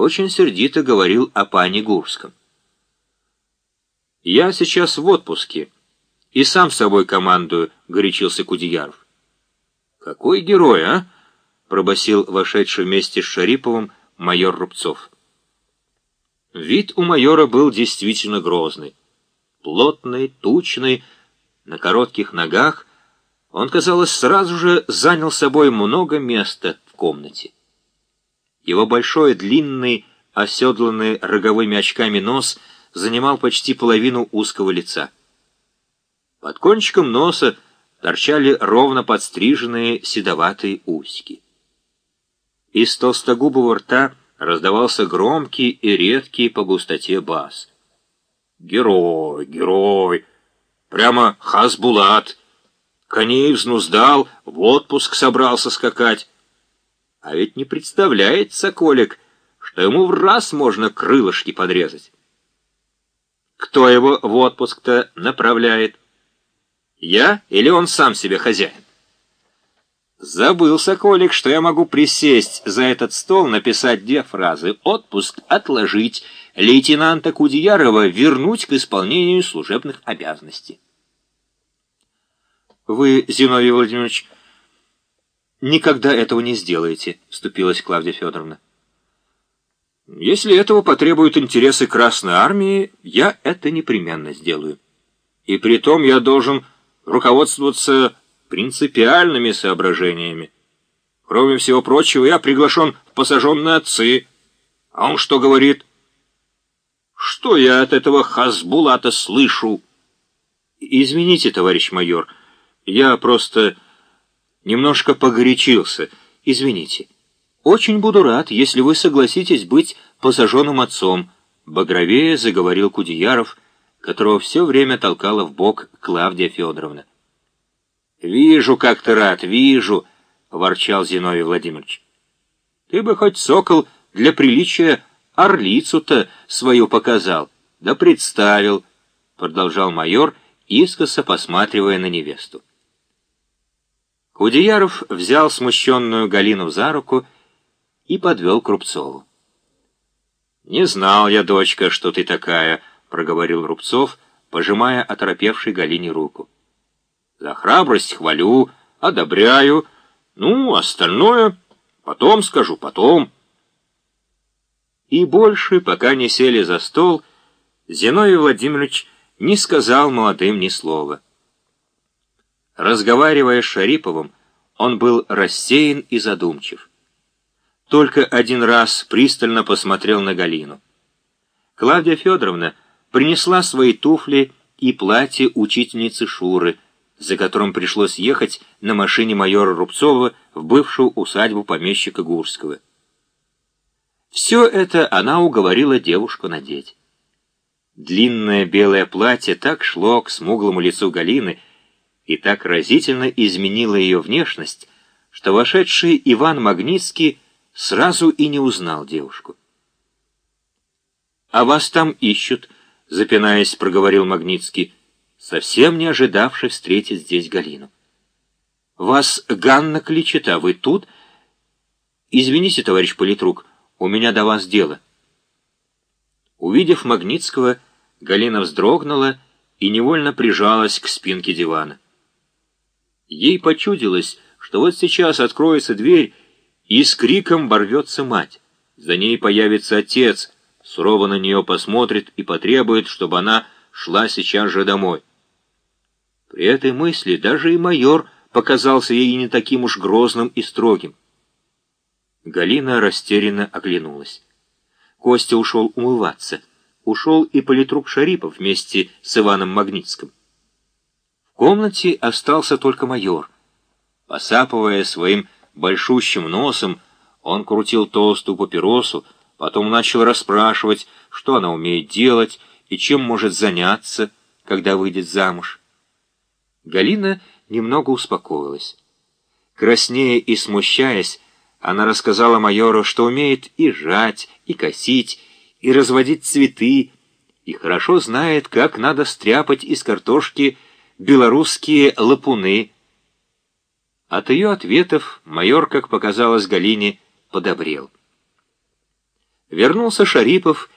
очень сердито говорил о пане Гурском. «Я сейчас в отпуске и сам с собой командую», — горячился Кудеяров. «Какой герой, а?» — пробасил вошедший вместе с Шариповым майор Рубцов. Вид у майора был действительно грозный. Плотный, тучный, на коротких ногах, он, казалось, сразу же занял собой много места в комнате. Его большой, длинный, оседланный роговыми очками нос занимал почти половину узкого лица. Под кончиком носа торчали ровно подстриженные седоватые усики. Из толстогубого рта раздавался громкий и редкий по густоте бас. «Герой, герой! Прямо Хасбулат! Коней взнуздал, в отпуск собрался скакать!» А ведь не представляет Соколик, что ему в раз можно крылышки подрезать. Кто его в отпуск-то направляет? Я или он сам себе хозяин? Забыл Соколик, что я могу присесть за этот стол, написать две фразы «отпуск отложить», лейтенанта Кудеярова вернуть к исполнению служебных обязанностей. Вы, Зиновий Владимирович, никогда этого не сделаете», — вступилась Клавдия Федоровна. «Если этого потребуют интересы Красной Армии, я это непременно сделаю. И при том я должен руководствоваться принципиальными соображениями. Кроме всего прочего, я приглашен в посаженные отцы. А он что говорит? Что я от этого Хазбулата слышу?» «Извините, товарищ майор, я просто...» Немножко погорячился. Извините. Очень буду рад, если вы согласитесь быть посаженным отцом, багровее заговорил Кудеяров, которого все время толкала в бок Клавдия Федоровна. «Вижу, как ты рад, вижу!» — ворчал Зиновий Владимирович. «Ты бы хоть, сокол, для приличия орлицу-то свою показал, да представил», — продолжал майор, искоса посматривая на невесту. Кудеяров взял смущенную Галину за руку и подвел к Рубцову. «Не знал я, дочка, что ты такая», — проговорил Рубцов, пожимая оторопевшей Галине руку. «За храбрость хвалю, одобряю. Ну, остальное потом скажу, потом». И больше, пока не сели за стол, Зиновий Владимирович не сказал молодым ни слова. Разговаривая с Шариповым, он был рассеян и задумчив. Только один раз пристально посмотрел на Галину. Клавдия Федоровна принесла свои туфли и платье учительницы Шуры, за которым пришлось ехать на машине майора Рубцова в бывшую усадьбу помещика Гурского. Все это она уговорила девушку надеть. Длинное белое платье так шло к смуглому лицу Галины, и так разительно изменила ее внешность, что вошедший Иван Магнитский сразу и не узнал девушку. «А вас там ищут», — запинаясь, проговорил Магнитский, совсем не ожидавший встретить здесь Галину. «Вас Ганна кличет, а вы тут?» «Извините, товарищ политрук, у меня до вас дело». Увидев Магнитского, Галина вздрогнула и невольно прижалась к спинке дивана. Ей почудилось, что вот сейчас откроется дверь, и с криком ворвется мать. За ней появится отец, сурово на нее посмотрит и потребует, чтобы она шла сейчас же домой. При этой мысли даже и майор показался ей не таким уж грозным и строгим. Галина растерянно оглянулась. Костя ушел умываться. Ушел и политрук Шарипов вместе с Иваном Магнитским комнате остался только майор. Посапывая своим большущим носом, он крутил толстую папиросу, потом начал расспрашивать, что она умеет делать и чем может заняться, когда выйдет замуж. Галина немного успокоилась. Краснея и смущаясь, она рассказала майору, что умеет и жать, и косить, и разводить цветы, и хорошо знает, как надо стряпать из картошки белорусские лапуны. От ее ответов майор, как показалось Галине, подобрел. Вернулся Шарипов